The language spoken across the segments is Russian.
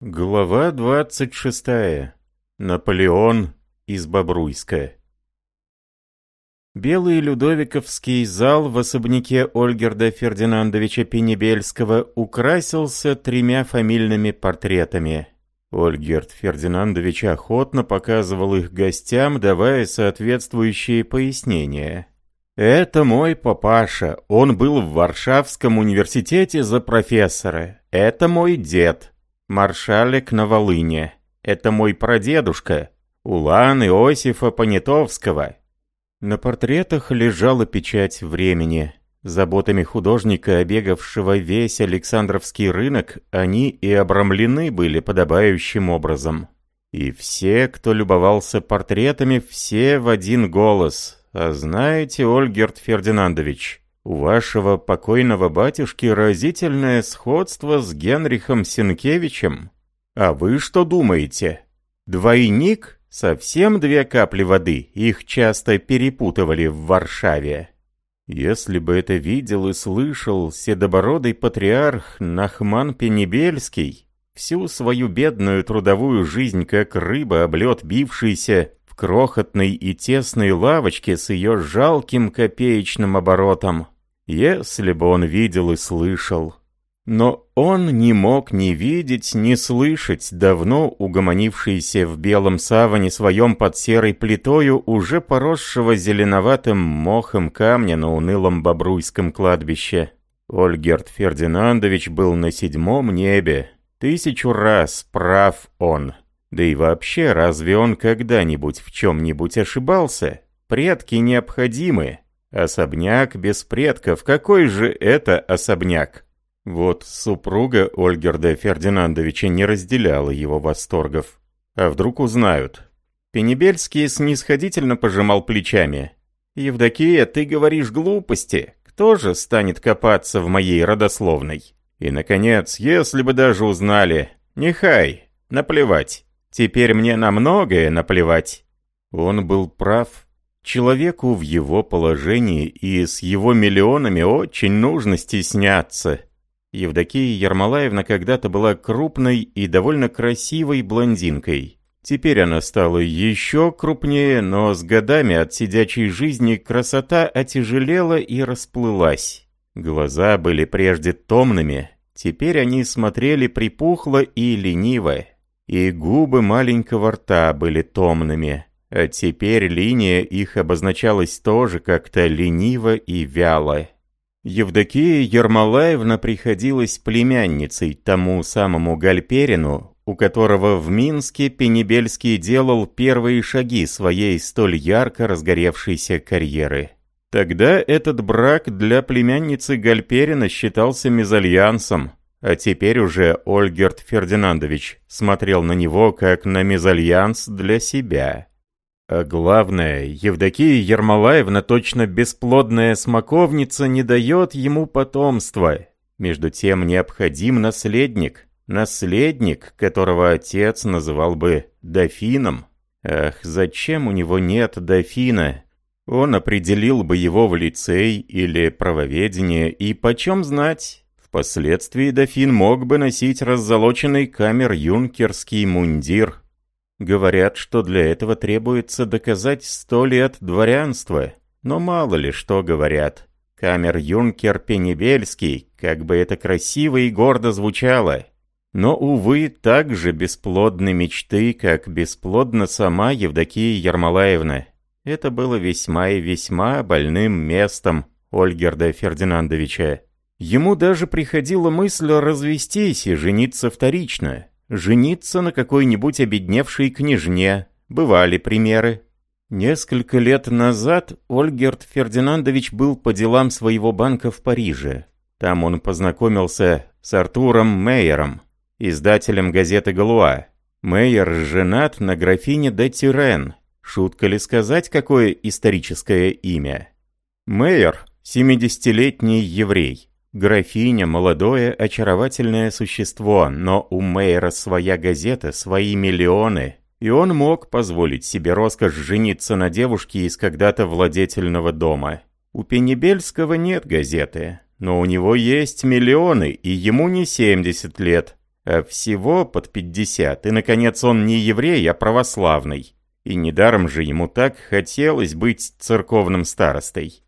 Глава 26. Наполеон из Бобруйска. Белый Людовиковский зал в особняке Ольгерда Фердинандовича Пенебельского украсился тремя фамильными портретами. Ольгерд Фердинандович охотно показывал их гостям, давая соответствующие пояснения. «Это мой папаша, он был в Варшавском университете за профессора. Это мой дед, маршалик на Волыне. Это мой прадедушка, Улан Иосифа Понятовского. На портретах лежала печать времени. Заботами художника, обегавшего весь Александровский рынок, они и обрамлены были подобающим образом. И все, кто любовался портретами, все в один голос. А знаете, Ольгерт Фердинандович, вашего покойного батюшки разительное сходство с Генрихом Сенкевичем. А вы что думаете? Двойник? Совсем две капли воды, их часто перепутывали в Варшаве. Если бы это видел и слышал седобородый патриарх Нахман Пенебельский, всю свою бедную трудовую жизнь как рыба об лед бившийся в крохотной и тесной лавочке с ее жалким копеечным оборотом, если бы он видел и слышал. Но он не мог ни видеть, ни слышать давно угомонившийся в белом саване своем под серой плитою уже поросшего зеленоватым мохом камня на унылом Бобруйском кладбище. Ольгерт Фердинандович был на седьмом небе. Тысячу раз прав он. Да и вообще, разве он когда-нибудь в чем-нибудь ошибался? Предки необходимы. Особняк без предков, какой же это особняк? Вот супруга Ольгерда Фердинандовича не разделяла его восторгов. А вдруг узнают? Пенебельский снисходительно пожимал плечами. «Евдокия, ты говоришь глупости. Кто же станет копаться в моей родословной?» И, наконец, если бы даже узнали, нехай, наплевать. Теперь мне на многое наплевать. Он был прав. Человеку в его положении и с его миллионами очень нужно стесняться. Евдокия Ермолаевна когда-то была крупной и довольно красивой блондинкой. Теперь она стала еще крупнее, но с годами от сидячей жизни красота отяжелела и расплылась. Глаза были прежде томными, теперь они смотрели припухло и лениво. И губы маленького рта были томными, а теперь линия их обозначалась тоже как-то лениво и вяло. Евдокия Ермолаевна приходилась племянницей тому самому Гальперину, у которого в Минске Пенебельский делал первые шаги своей столь ярко разгоревшейся карьеры. Тогда этот брак для племянницы Гальперина считался мезальянсом, а теперь уже Ольгерт Фердинандович смотрел на него как на мезальянс для себя. А главное, Евдокия Ермолаевна, точно бесплодная смоковница, не дает ему потомства. Между тем необходим наследник. Наследник, которого отец называл бы дофином. Ах, зачем у него нет дофина? Он определил бы его в лицей или правоведение, и почем знать, впоследствии дофин мог бы носить раззолоченный камер-юнкерский мундир, Говорят, что для этого требуется доказать сто лет дворянства. Но мало ли что говорят. Камер-юнкер Пенебельский, как бы это красиво и гордо звучало. Но, увы, так же бесплодны мечты, как бесплодна сама Евдокия Ермолаевна. Это было весьма и весьма больным местом Ольгерда Фердинандовича. Ему даже приходила мысль развестись и жениться вторично, жениться на какой-нибудь обедневшей княжне. Бывали примеры. Несколько лет назад Ольгерт Фердинандович был по делам своего банка в Париже. Там он познакомился с Артуром Мейером, издателем газеты «Галуа». Мейер женат на графине де Тюрен. Шутка ли сказать, какое историческое имя? Мейер – 70-летний еврей. Графиня – молодое, очаровательное существо, но у Мейера своя газета, свои миллионы, и он мог позволить себе роскошь жениться на девушке из когда-то владетельного дома. У Пенебельского нет газеты, но у него есть миллионы, и ему не 70 лет, а всего под 50, и, наконец, он не еврей, а православный. И недаром же ему так хотелось быть церковным старостой.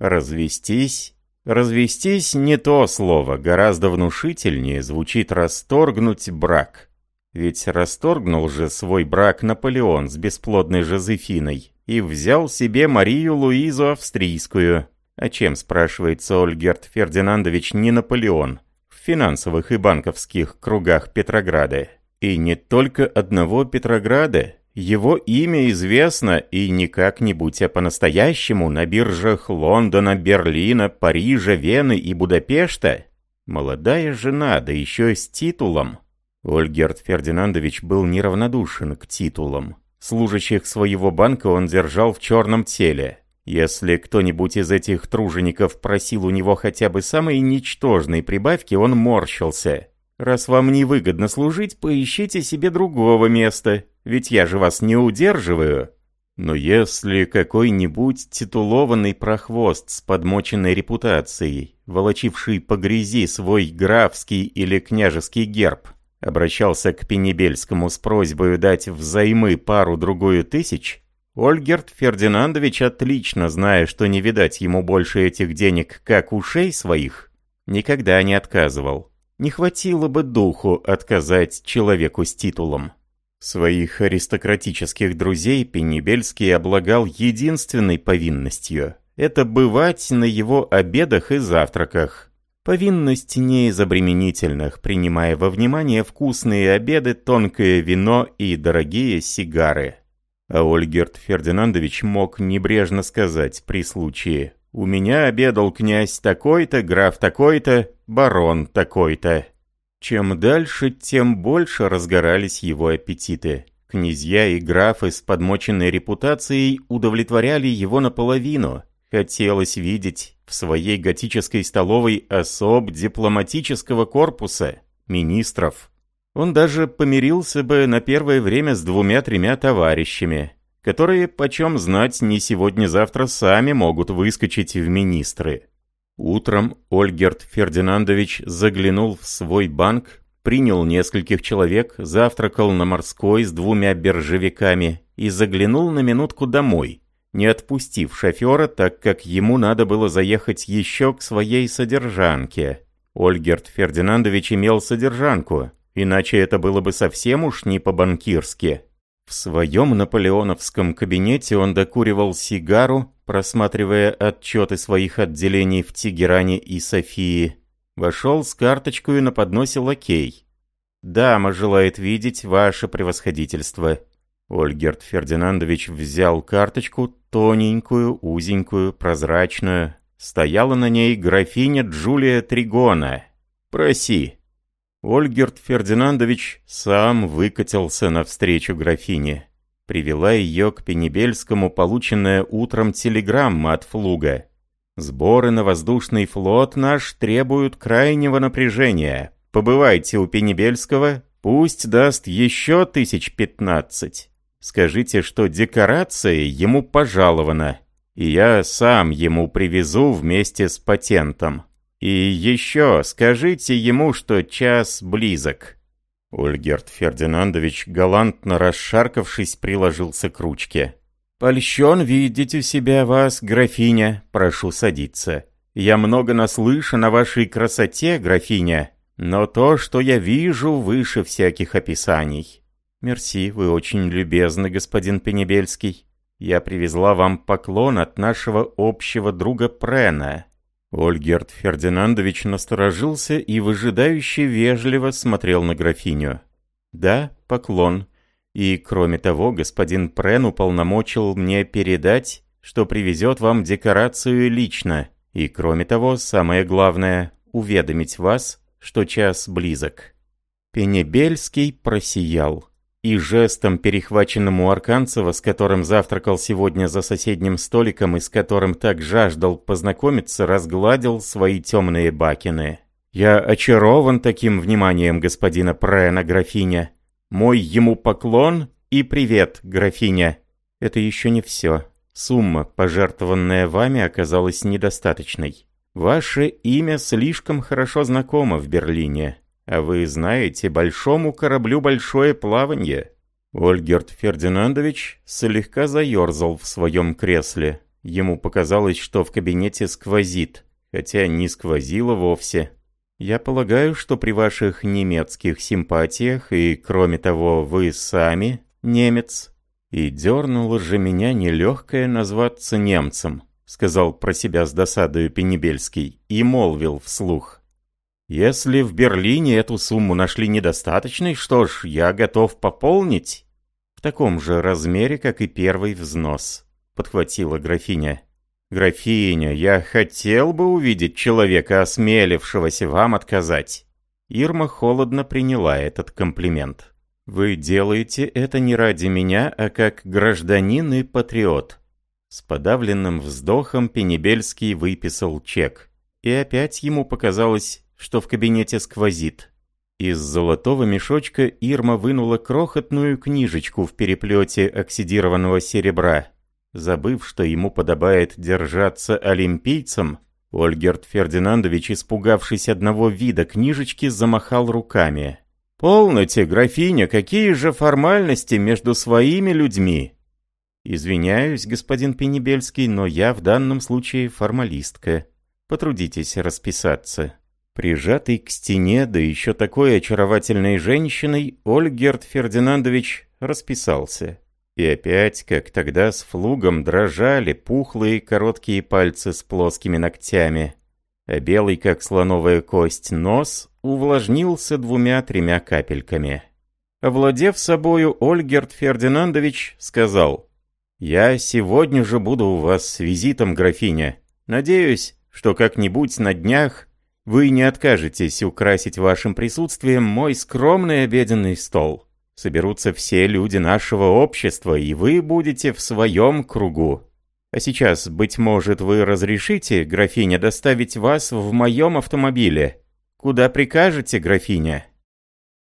Развестись? Развестись не то слово, гораздо внушительнее звучит расторгнуть брак. Ведь расторгнул же свой брак Наполеон с бесплодной Жозефиной и взял себе Марию Луизу Австрийскую. А чем, спрашивается Ольгерт Фердинандович, не Наполеон? В финансовых и банковских кругах Петрограда. И не только одного Петрограда, его имя известно и не как-нибудь, а по-настоящему на биржах Лондона, Берлина, Парижа, Вены и Будапешта. Молодая жена, да еще с титулом. Ольгерт Фердинандович был неравнодушен к титулам. Служащих своего банка он держал в черном теле. Если кто-нибудь из этих тружеников просил у него хотя бы самой ничтожной прибавки, он морщился. «Раз вам невыгодно служить, поищите себе другого места, ведь я же вас не удерживаю». Но если какой-нибудь титулованный прохвост с подмоченной репутацией, волочивший по грязи свой графский или княжеский герб, обращался к Пенебельскому с просьбой дать взаймы пару-другую тысяч, Ольгерт Фердинандович, отлично зная, что не видать ему больше этих денег, как ушей своих, никогда не отказывал. Не хватило бы духу отказать человеку с титулом. Своих аристократических друзей Пенебельский облагал единственной повинностью – это бывать на его обедах и завтраках. Повинность не из обременительных, принимая во внимание вкусные обеды, тонкое вино и дорогие сигары. А Ольгерт Фердинандович мог небрежно сказать при случае «У меня обедал князь такой-то, граф такой-то, барон такой-то». Чем дальше, тем больше разгорались его аппетиты. Князья и графы с подмоченной репутацией удовлетворяли его наполовину. Хотелось видеть в своей готической столовой особ дипломатического корпуса, министров. Он даже помирился бы на первое время с двумя-тремя товарищами, которые, почем знать, не сегодня-завтра сами могут выскочить в министры. Утром Ольгерт Фердинандович заглянул в свой банк, принял нескольких человек, завтракал на морской с двумя биржевиками и заглянул на минутку домой, не отпустив шофера, так как ему надо было заехать еще к своей содержанке. Ольгерт Фердинандович имел содержанку, иначе это было бы совсем уж не по-банкирски. В своем наполеоновском кабинете он докуривал сигару, просматривая отчеты своих отделений в Тегеране и Софии. Вошел с карточкой на подносе лакей. «Дама желает видеть ваше превосходительство». Ольгерт Фердинандович взял карточку, тоненькую, узенькую, прозрачную. Стояла на ней графиня Джулия Тригона. «Проси». Ольгерт Фердинандович сам выкатился навстречу графине. Привела ее к Пенебельскому полученная утром телеграмма от Флуга. «Сборы на воздушный флот наш требуют крайнего напряжения. Побывайте у Пенебельского, пусть даст еще тысяч пятнадцать. Скажите, что декорация ему пожалована, и я сам ему привезу вместе с патентом». И еще скажите ему, что час близок». Ольгерт Фердинандович, галантно расшаркавшись, приложился к ручке. «Польщен видеть у себя вас, графиня. Прошу садиться. Я много наслышан о вашей красоте, графиня, но то, что я вижу, выше всяких описаний. Мерси, вы очень любезны, господин Пенебельский. Я привезла вам поклон от нашего общего друга Прена. Ольгерт Фердинандович насторожился и выжидающе вежливо смотрел на графиню. «Да, поклон. И, кроме того, господин Прен уполномочил мне передать, что привезет вам декорацию лично. И, кроме того, самое главное, уведомить вас, что час близок». Пенебельский просиял и жестом, перехваченным у Арканцева, с которым завтракал сегодня за соседним столиком и с которым так жаждал познакомиться, разгладил свои темные бакины. «Я очарован таким вниманием господина Прена, графиня. Мой ему поклон и привет, графиня. Это еще не все. Сумма, пожертвованная вами, оказалась недостаточной. Ваше имя слишком хорошо знакомо в Берлине. А вы знаете, большому кораблю большое плаванье». Ольгерт Фердинандович слегка заерзал в своем кресле. Ему показалось, что в кабинете сквозит, хотя не сквозило вовсе. «Я полагаю, что при ваших немецких симпатиях, и кроме того, вы сами немец, и дернуло же меня нелегкое назваться немцем», сказал про себя с досадою Пенебельский и молвил вслух. «Если в Берлине эту сумму нашли недостаточной, что ж, я готов пополнить». «В таком же размере, как и первый взнос», — подхватила графиня. «Графиня, я хотел бы увидеть человека, осмелившегося вам отказать». Ирма холодно приняла этот комплимент. «Вы делаете это не ради меня, а как гражданин и патриот». С подавленным вздохом Пенебельский выписал чек. И опять ему показалось, что в кабинете сквозит. Из золотого мешочка Ирма вынула крохотную книжечку в переплете оксидированного серебра. Забыв, что ему подобает держаться олимпийцам, Ольгерт Фердинандович, испугавшись одного вида книжечки, замахал руками. «Полноте, графиня, какие же формальности между своими людьми!» «Извиняюсь, господин Пенебельский, но я в данном случае формалистка. Потрудитесь расписаться». Прижатый к стене, да еще такой очаровательной женщиной, Ольгерт Фердинандович расписался. И опять, как тогда с флугом, дрожали пухлые короткие пальцы с плоскими ногтями. А белый, как слоновая кость, нос увлажнился двумя-тремя капельками. Овладев собою, Ольгерт Фердинандович сказал, «Я сегодня же буду у вас с визитом, графиня. Надеюсь, что как-нибудь на днях вы не откажетесь украсить вашим присутствием мой скромный обеденный стол». Соберутся все люди нашего общества, и вы будете в своем кругу. А сейчас, быть может, вы разрешите, графиня, доставить вас в моем автомобиле? Куда прикажете, графиня?»